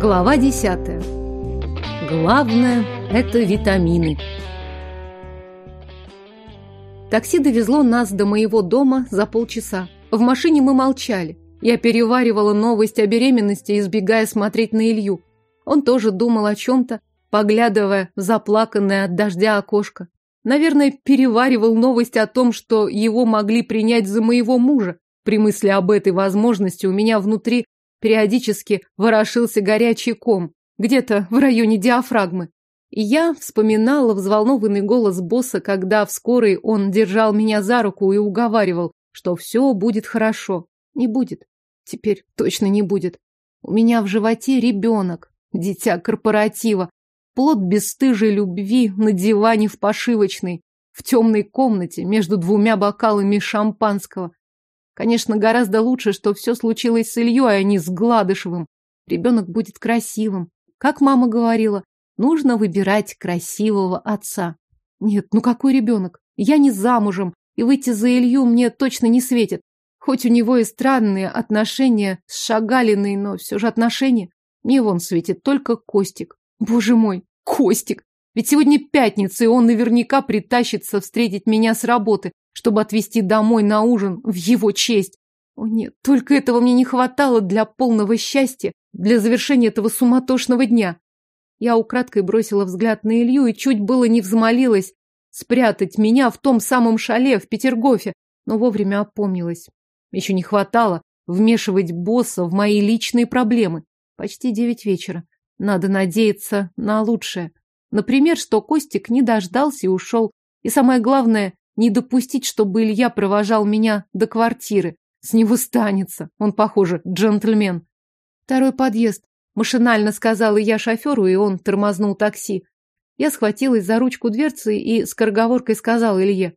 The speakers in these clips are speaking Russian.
Глава десятая. Главное – это витамины. Такси довезло нас до моего дома за полчаса. В машине мы молчали. Я переваривала новость о беременности, избегая смотреть на Илью. Он тоже думал о чем-то, поглядывая в заплаканное от дождя окошко. Наверное, переваривал новость о том, что его могли принять за моего мужа. При мысли об этой возможности у меня внутри Периодически ворошился горячий ком, где-то в районе диафрагмы. И я вспоминала взволнованный голос босса, когда в скорой он держал меня за руку и уговаривал, что все будет хорошо. Не будет. Теперь точно не будет. У меня в животе ребенок, дитя корпоратива, плод бесстыжей любви на диване в пошивочной, в темной комнате между двумя бокалами шампанского. Конечно, гораздо лучше, что все случилось с Ильей, а не с Гладышевым. Ребенок будет красивым. Как мама говорила, нужно выбирать красивого отца. Нет, ну какой ребенок? Я не замужем, и выйти за Илью мне точно не светит. Хоть у него и странные отношения с Шагалиной, но все же отношения. Мне вон светит только Костик. Боже мой, Костик! Ведь сегодня пятница, и он наверняка притащится встретить меня с работы, чтобы отвезти домой на ужин в его честь. О нет, только этого мне не хватало для полного счастья, для завершения этого суматошного дня. Я украдкой бросила взгляд на Илью и чуть было не взмолилась спрятать меня в том самом шале в Петергофе, но вовремя опомнилась. Еще не хватало вмешивать босса в мои личные проблемы. Почти девять вечера. Надо надеяться на лучшее. Например, что Костик не дождался и ушел. И самое главное, не допустить, чтобы Илья провожал меня до квартиры. С него станется. Он, похоже, джентльмен. Второй подъезд. Машинально сказала я шоферу, и он тормознул такси. Я схватилась за ручку дверцы и с скороговоркой сказала Илье.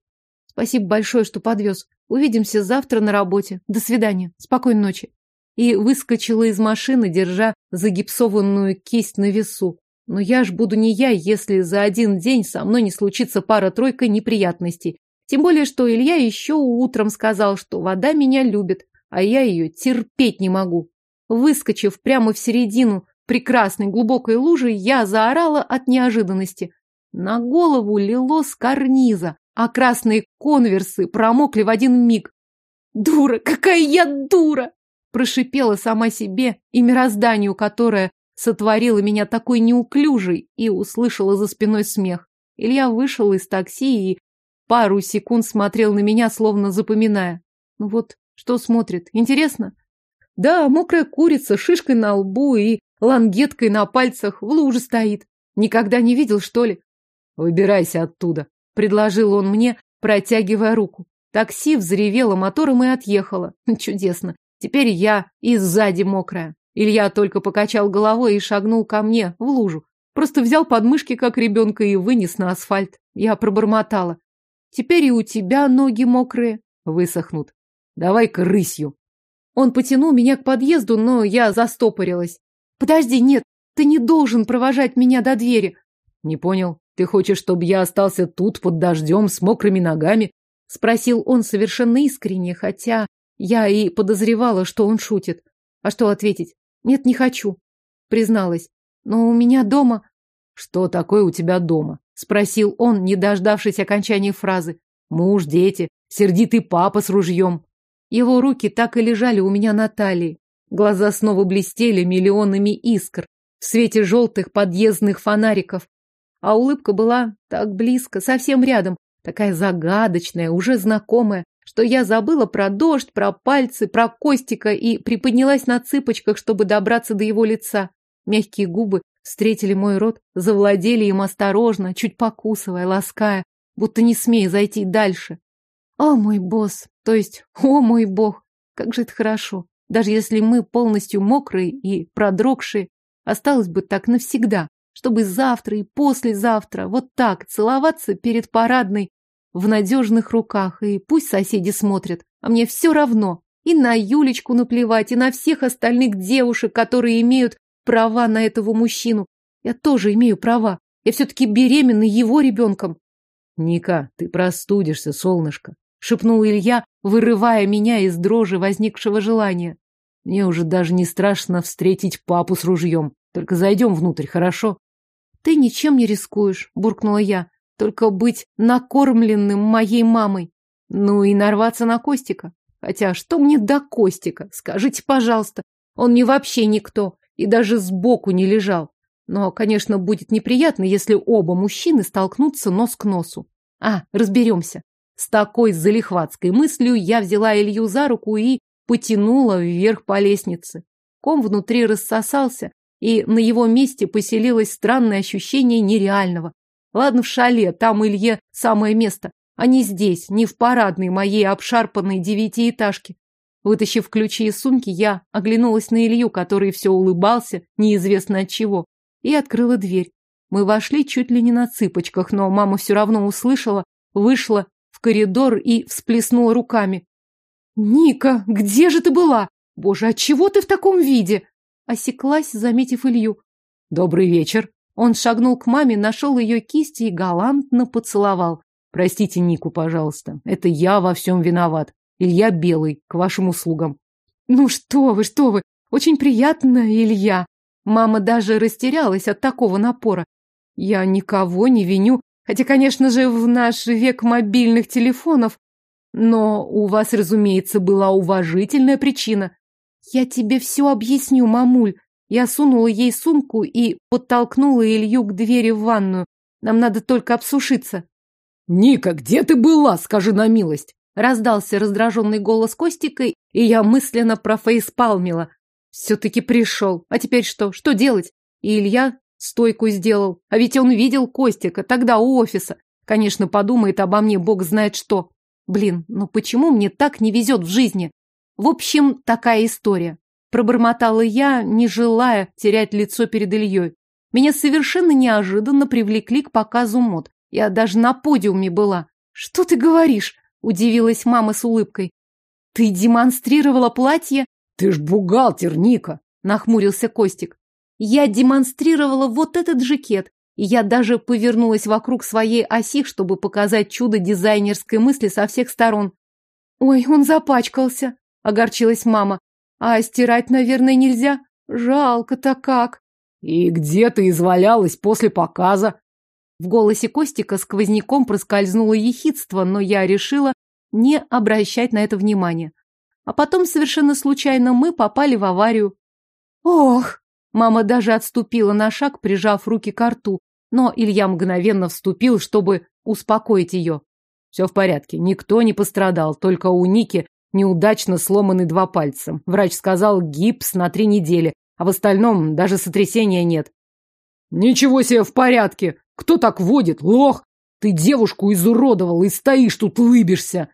Спасибо большое, что подвез. Увидимся завтра на работе. До свидания. Спокойной ночи. И выскочила из машины, держа загипсованную кисть на весу. Но я ж буду не я, если за один день со мной не случится пара-тройка неприятностей. Тем более, что Илья еще утром сказал, что вода меня любит, а я ее терпеть не могу. Выскочив прямо в середину прекрасной глубокой лужи, я заорала от неожиданности. На голову лило с карниза, а красные конверсы промокли в один миг. «Дура! Какая я дура!» Прошипела сама себе и мирозданию, которое сотворило меня такой неуклюжей, и услышала за спиной смех. Илья вышел из такси и пару секунд смотрел на меня, словно запоминая. Ну вот, что смотрит? Интересно? Да, мокрая курица, шишкой на лбу и лангеткой на пальцах в луже стоит. Никогда не видел, что ли? Выбирайся оттуда, предложил он мне, протягивая руку. Такси взревело мотором и отъехало. Чудесно. Теперь я и сзади мокрая. Илья только покачал головой и шагнул ко мне в лужу. Просто взял подмышки, как ребенка, и вынес на асфальт. Я пробормотала. Теперь и у тебя ноги мокрые. Высохнут. Давай-ка рысью. Он потянул меня к подъезду, но я застопорилась. Подожди, нет, ты не должен провожать меня до двери. Не понял. Ты хочешь, чтобы я остался тут под дождем с мокрыми ногами? Спросил он совершенно искренне, хотя я и подозревала, что он шутит. А что ответить? Нет, не хочу. Призналась. Но у меня дома... Что такое у тебя дома? Спросил он, не дождавшись окончания фразы. Муж, дети, сердитый папа с ружьем. Его руки так и лежали у меня на талии. Глаза снова блестели миллионами искр в свете желтых подъездных фонариков. А улыбка была так близко, совсем рядом, такая загадочная, уже знакомая, что я забыла про дождь, про пальцы, про Костика и приподнялась на цыпочках, чтобы добраться до его лица. Мягкие губы Встретили мой рот, завладели им осторожно, чуть покусывая, лаская, будто не смея зайти дальше. О, мой босс, то есть, о, мой бог, как же это хорошо. Даже если мы полностью мокрые и продрогшие, осталось бы так навсегда, чтобы завтра и послезавтра вот так целоваться перед парадной в надежных руках, и пусть соседи смотрят, а мне все равно. И на Юлечку наплевать, и на всех остальных девушек, которые имеют права на этого мужчину. Я тоже имею права. Я все-таки беременна его ребенком. Ника, ты простудишься, солнышко, шепнул Илья, вырывая меня из дрожи возникшего желания. Мне уже даже не страшно встретить папу с ружьем. Только зайдем внутрь, хорошо? Ты ничем не рискуешь, буркнула я. Только быть накормленным моей мамой. Ну и нарваться на Костика. Хотя что мне до Костика? Скажите, пожалуйста. Он мне вообще никто. И даже сбоку не лежал. Но, конечно, будет неприятно, если оба мужчины столкнутся нос к носу. А, разберемся. С такой залихватской мыслью я взяла Илью за руку и потянула вверх по лестнице. Ком внутри рассосался, и на его месте поселилось странное ощущение нереального. Ладно, в шале, там Илье самое место, а не здесь, не в парадной моей обшарпанной девятиэтажке. Вытащив ключи из сумки, я оглянулась на Илью, который все улыбался, неизвестно от чего, и открыла дверь. Мы вошли чуть ли не на цыпочках, но мама все равно услышала, вышла в коридор и всплеснула руками. «Ника, где же ты была? Боже, отчего ты в таком виде?» Осеклась, заметив Илью. «Добрый вечер». Он шагнул к маме, нашел ее кисти и галантно поцеловал. Простите Нику, пожалуйста. Это я во всем виноват. Илья Белый, к вашим услугам. Ну что вы, что вы. Очень приятно, Илья. Мама даже растерялась от такого напора. Я никого не виню, хотя, конечно же, в наш век мобильных телефонов. Но у вас, разумеется, была уважительная причина. Я тебе все объясню, мамуль. Я сунула ей сумку и подтолкнула Илью к двери в ванную. Нам надо только обсушиться. «Ника, где ты была, скажи на милость?» Раздался раздраженный голос Костика, и я мысленно профейспалмила. Все-таки пришел. А теперь что? Что делать? И Илья стойку сделал. А ведь он видел Костика тогда у офиса. Конечно, подумает обо мне бог знает что. Блин, ну почему мне так не везет в жизни? В общем, такая история. Пробормотала я, не желая терять лицо перед Ильей. Меня совершенно неожиданно привлекли к показу мод. Я даже на подиуме была. Что ты говоришь? Удивилась мама с улыбкой. Ты демонстрировала платье? Ты ж бухгалтер, Ника. Нахмурился Костик. Я демонстрировала вот этот жакет. И я даже повернулась вокруг своей оси, чтобы показать чудо дизайнерской мысли со всех сторон. Ой, он запачкался, огорчилась мама. А стирать, наверное, нельзя. Жалко-то как. И где ты извалялась после показа? В голосе Костика сквозняком проскользнуло ехидство, но я решила не обращать на это внимания. А потом совершенно случайно мы попали в аварию. Ох! Мама даже отступила на шаг, прижав руки к рту, но Илья мгновенно вступил, чтобы успокоить ее. Все в порядке, никто не пострадал, только у Ники неудачно сломаны два пальца. Врач сказал гипс на три недели, а в остальном даже сотрясения нет. Ничего себе в порядке! Кто так водит, лох? Ты девушку изуродовал и стоишь тут лыбишься.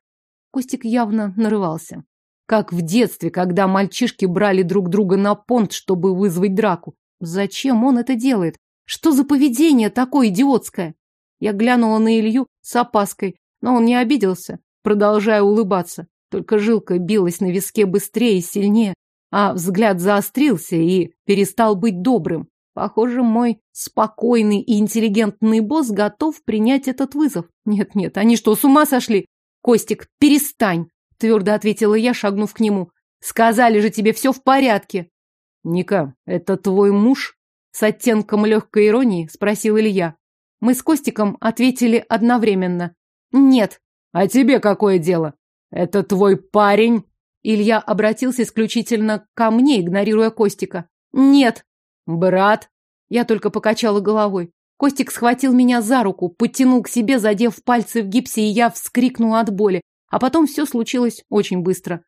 Костик явно нарывался. Как в детстве, когда мальчишки брали друг друга на понт, чтобы вызвать драку. Зачем он это делает? Что за поведение такое идиотское? Я глянула на Илью с опаской, но он не обиделся, продолжая улыбаться. Только жилка билась на виске быстрее и сильнее, а взгляд заострился и перестал быть добрым. Похоже, мой спокойный и интеллигентный босс готов принять этот вызов. Нет-нет, они что, с ума сошли? Костик, перестань, твердо ответила я, шагнув к нему. Сказали же тебе, все в порядке. Ника, это твой муж? С оттенком легкой иронии спросил Илья. Мы с Костиком ответили одновременно. Нет. А тебе какое дело? Это твой парень? Илья обратился исключительно ко мне, игнорируя Костика. Нет. Брат? Я только покачала головой. Костик схватил меня за руку, подтянул к себе, задев пальцы в гипсе, и я вскрикнула от боли. А потом все случилось очень быстро.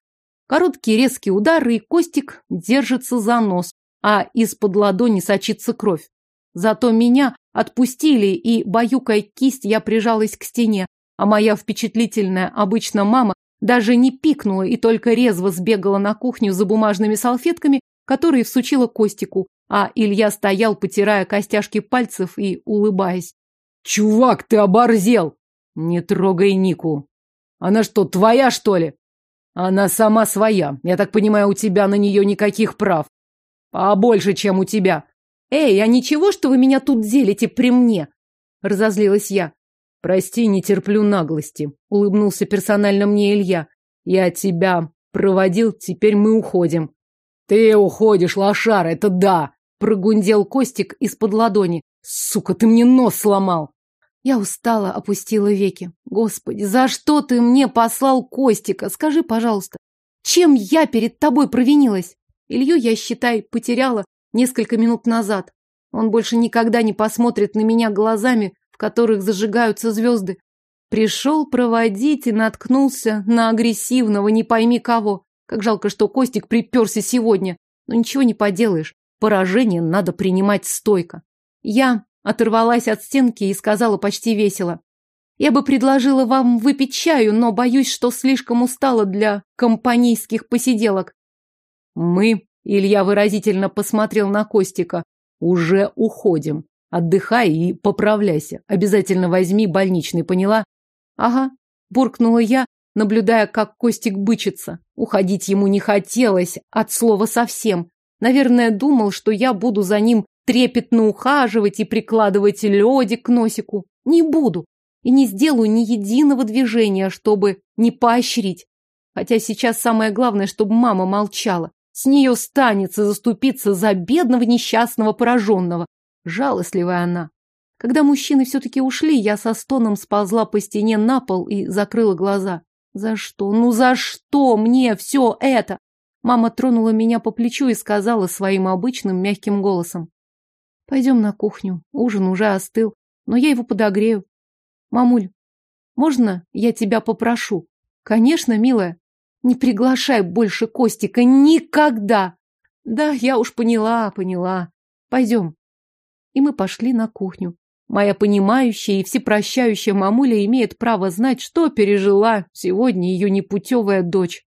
Короткий резкий удар, и Костик держится за нос, а из-под ладони сочится кровь. Зато меня отпустили, и, баюкая кисть, я прижалась к стене, а моя впечатлительная обычно мама даже не пикнула и только резво сбегала на кухню за бумажными салфетками, которые всучила Костику, а Илья стоял, потирая костяшки пальцев и улыбаясь. «Чувак, ты оборзел!» «Не трогай Нику. Она что, твоя, что ли?» «Она сама своя. Я так понимаю, у тебя на нее никаких прав. Побольше, чем у тебя». «Эй, а ничего, что вы меня тут делите при мне?» Разозлилась я. «Прости, не терплю наглости», — улыбнулся персонально мне Илья. «Я тебя проводил, теперь мы уходим». «Ты уходишь, лошара, это да!» прогундел Костик из-под ладони. Сука, ты мне нос сломал. Я устала, опустила веки. Господи, за что ты мне послал Костика? Скажи, пожалуйста, чем я перед тобой провинилась? Илью я, считай, потеряла несколько минут назад. Он больше никогда не посмотрит на меня глазами, в которых зажигаются звезды. Пришел проводить и наткнулся на агрессивного, не пойми кого. Как жалко, что Костик приперся сегодня. Но ничего не поделаешь. Поражение надо принимать стойко. Я оторвалась от стенки и сказала почти весело. Я бы предложила вам выпить чаю, но боюсь, что слишком устала для компанейских посиделок. Мы, Илья выразительно посмотрел на Костика, уже уходим. Отдыхай и поправляйся. Обязательно возьми больничный, поняла? Ага, буркнула я, наблюдая, как Костик бычится. Уходить ему не хотелось от слова совсем. Наверное, думал, что я буду за ним трепетно ухаживать и прикладывать ледик к носику. Не буду. И не сделаю ни единого движения, чтобы не поощрить. Хотя сейчас самое главное, чтобы мама молчала. С нее станется заступиться за бедного несчастного пораженного. Жалостливая она. Когда мужчины все-таки ушли, я со стоном сползла по стене на пол и закрыла глаза. За что? Ну за что мне все это? Мама тронула меня по плечу и сказала своим обычным мягким голосом. Пойдем на кухню. Ужин уже остыл, но я его подогрею. Мамуль, можно я тебя попрошу? Конечно, милая. Не приглашай больше Костика никогда. Да, я уж поняла, поняла. Пойдем. И мы пошли на кухню. Моя понимающая и всепрощающая мамуля имеет право знать, что пережила сегодня ее непутевая дочь.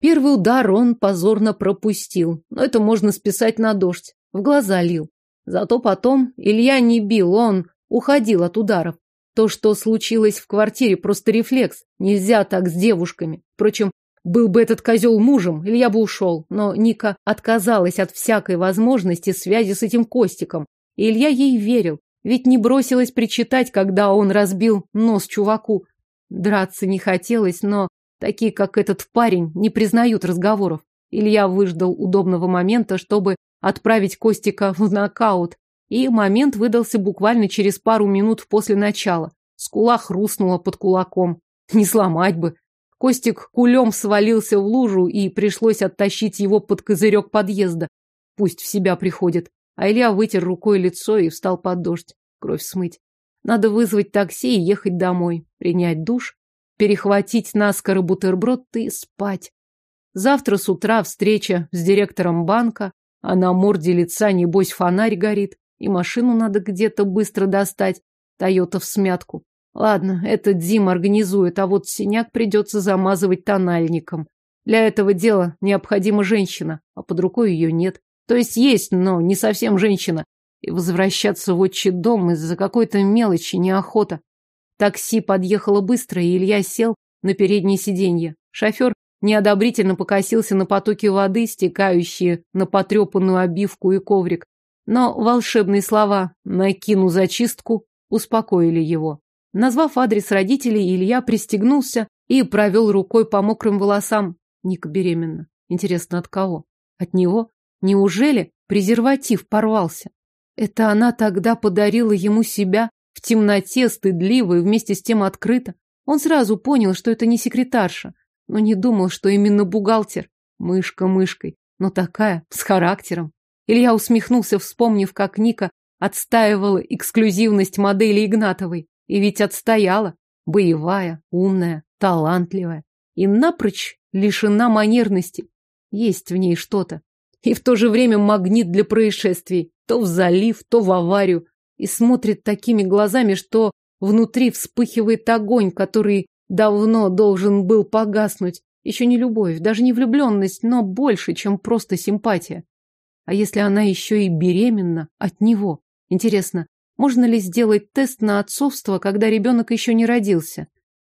Первый удар он позорно пропустил, но это можно списать на дождь. В глаза лил. Зато потом Илья не бил, он уходил от ударов. То, что случилось в квартире, просто рефлекс. Нельзя так с девушками. Впрочем, был бы этот козел мужем, Илья бы ушел. Но Ника отказалась от всякой возможности связи с этим Костиком. И Илья ей верил. Ведь не бросилась причитать, когда он разбил нос чуваку. Драться не хотелось, но такие, как этот парень, не признают разговоров. Илья выждал удобного момента, чтобы отправить Костика в нокаут. И момент выдался буквально через пару минут после начала. Скула хрустнула под кулаком. Не сломать бы. Костик кулем свалился в лужу, и пришлось оттащить его под козырек подъезда. Пусть в себя приходит. А Илья вытер рукой лицо и встал под дождь. Кровь смыть. Надо вызвать такси и ехать домой. Принять душ, перехватить наскоро бутерброд и спать. Завтра с утра встреча с директором банка, а на морде лица, небось, фонарь горит, и машину надо где-то быстро достать, Тойота в смятку. Ладно, это Дим организует, а вот синяк придется замазывать тональником. Для этого дела необходима женщина, а под рукой ее нет. То есть есть, но не совсем женщина. И возвращаться в отчий дом из-за какой-то мелочи неохота. Такси подъехало быстро, и Илья сел на переднее сиденье. Шофер неодобрительно покосился на потоки воды, стекающие на потрепанную обивку и коврик. Но волшебные слова «накину зачистку» успокоили его. Назвав адрес родителей, Илья пристегнулся и провел рукой по мокрым волосам. Ника беременна. Интересно, от кого? От него? Неужели презерватив порвался? Это она тогда подарила ему себя в темноте, стыдливо и вместе с тем открыто. Он сразу понял, что это не секретарша, но не думал, что именно бухгалтер. Мышка мышкой, но такая, с характером. Илья усмехнулся, вспомнив, как Ника отстаивала эксклюзивность модели Игнатовой. И ведь отстояла. Боевая, умная, талантливая. И напрочь лишена манерности. Есть в ней что-то. И в то же время магнит для происшествий. То в залив, то в аварию. И смотрит такими глазами, что внутри вспыхивает огонь, который давно должен был погаснуть. Еще не любовь, даже не влюбленность, но больше, чем просто симпатия. А если она еще и беременна от него? Интересно, можно ли сделать тест на отцовство, когда ребенок еще не родился?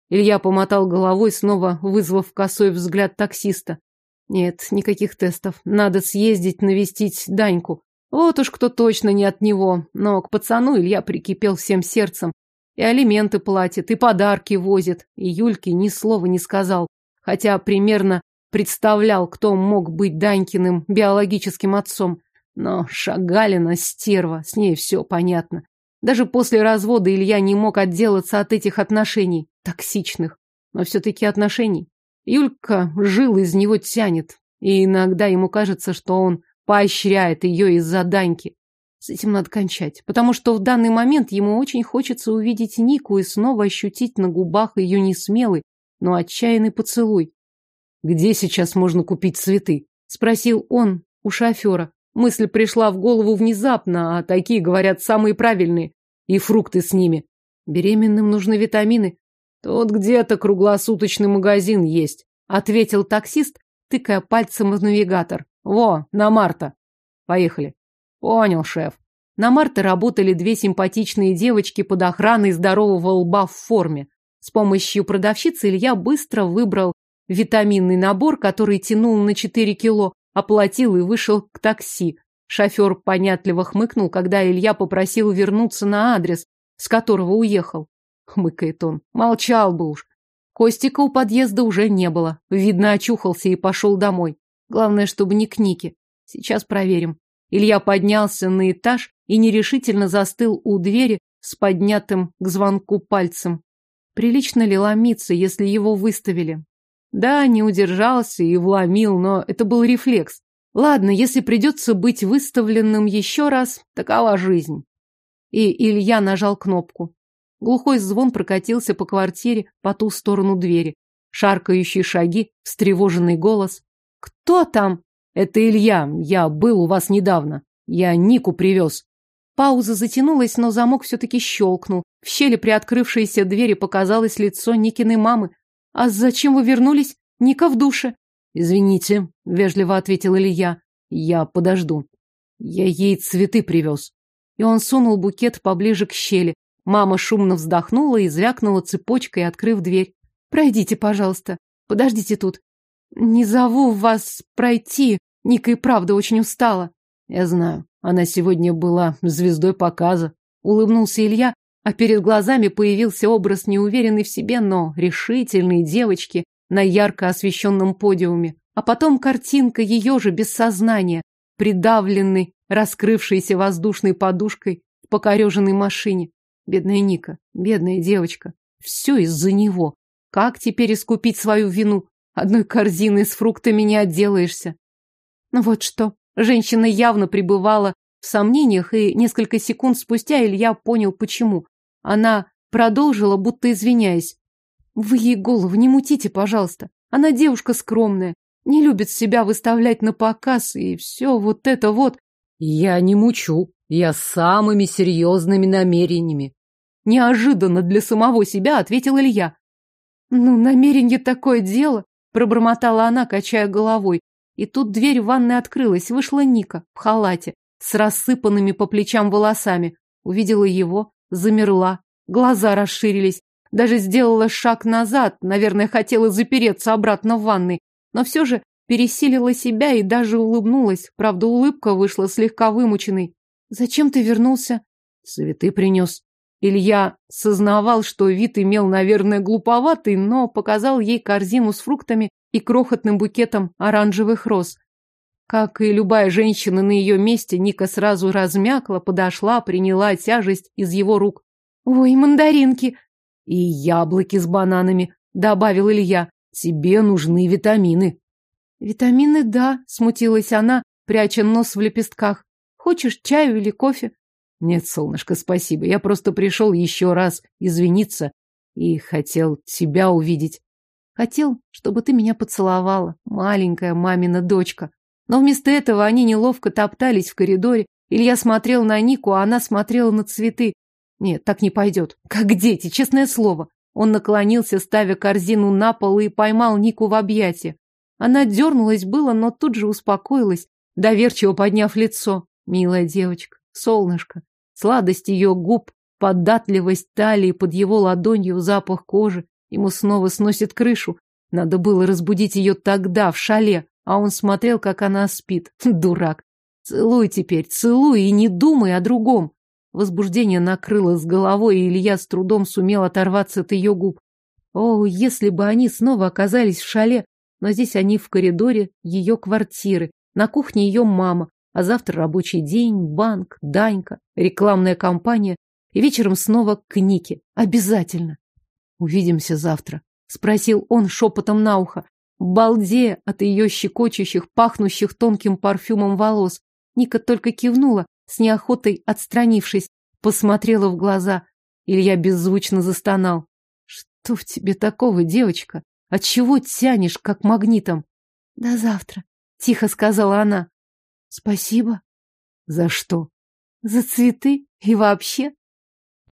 Илья помотал головой, снова вызвав косой взгляд таксиста. Нет, никаких тестов. Надо съездить навестить Даньку. Вот уж кто точно не от него. Но к пацану Илья прикипел всем сердцем. И алименты платит, и подарки возит. И Юльке ни слова не сказал. Хотя примерно представлял, кто мог быть Данькиным биологическим отцом. Но Шагалина стерва, с ней все понятно. Даже после развода Илья не мог отделаться от этих отношений, токсичных, но все-таки отношений. Юлька жил из него тянет, и иногда ему кажется, что он поощряет ее из-за Даньки. С этим надо кончать, потому что в данный момент ему очень хочется увидеть Нику и снова ощутить на губах ее несмелый, но отчаянный поцелуй. «Где сейчас можно купить цветы?» – спросил он у шофера. Мысль пришла в голову внезапно, а такие, говорят, самые правильные. И фрукты с ними. Беременным нужны витамины. Тут где-то круглосуточный магазин есть, ответил таксист, тыкая пальцем в навигатор. Во, на Марта. Поехали. Понял, шеф. На Марта работали две симпатичные девочки под охраной здорового лба в форме. С помощью продавщицы Илья быстро выбрал витаминный набор, который тянул на 4 кило, оплатил и вышел к такси. Шофер понятливо хмыкнул, когда Илья попросил вернуться на адрес, с которого уехал. Хмыкает он. Молчал бы уж. Костика у подъезда уже не было. Видно, очухался и пошел домой. Главное, чтобы не к Нике. Сейчас проверим. Илья поднялся на этаж и нерешительно застыл у двери с поднятым к звонку пальцем. Прилично ли ломиться, если его выставили? Да, не удержался и вломил, но это был рефлекс. Ладно, если придется быть выставленным еще раз, такова жизнь. И Илья нажал кнопку. Глухой звон прокатился по квартире по ту сторону двери. Шаркающие шаги, встревоженный голос. «Кто там?» «Это Илья. Я был у вас недавно. Я Нику привез». Пауза затянулась, но замок все-таки щелкнул. В щели приоткрывшейся двери показалось лицо Никиной мамы. «А зачем вы вернулись? Ника в душе». «Извините», — вежливо ответил Илья. «Я подожду. Я ей цветы привез». И он сунул букет поближе к щели. Мама шумно вздохнула и звякнула цепочкой, открыв дверь. «Пройдите, пожалуйста. Подождите тут. Не зову вас пройти. Ника и правда очень устала». «Я знаю. Она сегодня была звездой показа». Улыбнулся Илья, а перед глазами появился образ неуверенной в себе, но решительной девочки на ярко освещенном подиуме. А потом картинка ее же без сознания, придавленной, раскрывшейся воздушной подушкой в покореженной машине. Бедная Ника, бедная девочка. Все из-за него. Как теперь искупить свою вину? Одной корзиной с фруктами не отделаешься. Ну вот что. Женщина явно пребывала в сомнениях, и несколько секунд спустя Илья понял, почему. Она продолжила, будто извиняясь. Вы ей голову не мутите, пожалуйста. Она девушка скромная, не любит себя выставлять на показ, и все вот это вот. Я не мучу, я самыми серьезными намерениями. Неожиданно для самого себя ответил Илья. Ну, намерение такое дело, пробормотала она, качая головой. И тут дверь в ванной открылась, вышла Ника в халате с рассыпанными по плечам волосами. Увидела его, замерла, глаза расширились, даже сделала шаг назад, наверное, хотела запереться обратно в ванной, но все же пересилила себя и даже улыбнулась. Правда, улыбка вышла слегка вымученной. «Зачем ты вернулся?» «Цветы принес». Илья сознавал, что вид имел, наверное, глуповатый, но показал ей корзину с фруктами и крохотным букетом оранжевых роз. Как и любая женщина на ее месте, Ника сразу размякла, подошла, приняла тяжесть из его рук. «Ой, мандаринки!» «И яблоки с бананами», — добавил Илья. «Тебе нужны витамины». «Витамины, да», — смутилась она, пряча нос в лепестках. «Хочешь чаю или кофе?» «Нет, солнышко, спасибо. Я просто пришел еще раз извиниться и хотел тебя увидеть. Хотел, чтобы ты меня поцеловала, маленькая мамина дочка. Но вместо этого они неловко топтались в коридоре. Илья смотрел на Нику, а она смотрела на цветы. Нет, так не пойдет. Как дети, честное слово. Он наклонился, ставя корзину на пол и поймал Нику в объятия. Она дернулась было, но тут же успокоилась, доверчиво подняв лицо. Милая девочка, солнышко. Сладость ее губ, податливость талии под его ладонью, запах кожи. Ему снова сносит крышу. Надо было разбудить ее тогда, в шале а он смотрел, как она спит. Дурак. Целуй теперь, целуй и не думай о другом. Возбуждение накрыло с головой, и Илья с трудом сумел оторваться от ее губ. О, если бы они снова оказались в шале, Но здесь они в коридоре ее квартиры, на кухне ее мама, а завтра рабочий день, банк, Данька, рекламная кампания и вечером снова к Нике. Обязательно. Увидимся завтра, спросил он шепотом на ухо, балде от ее щекочущих, пахнущих тонким парфюмом волос. Ника только кивнула, с неохотой отстранившись, посмотрела в глаза. Илья беззвучно застонал. Что в тебе такого, девочка? Отчего тянешь, как магнитом? До завтра, тихо сказала она. Спасибо. За что? За цветы и вообще.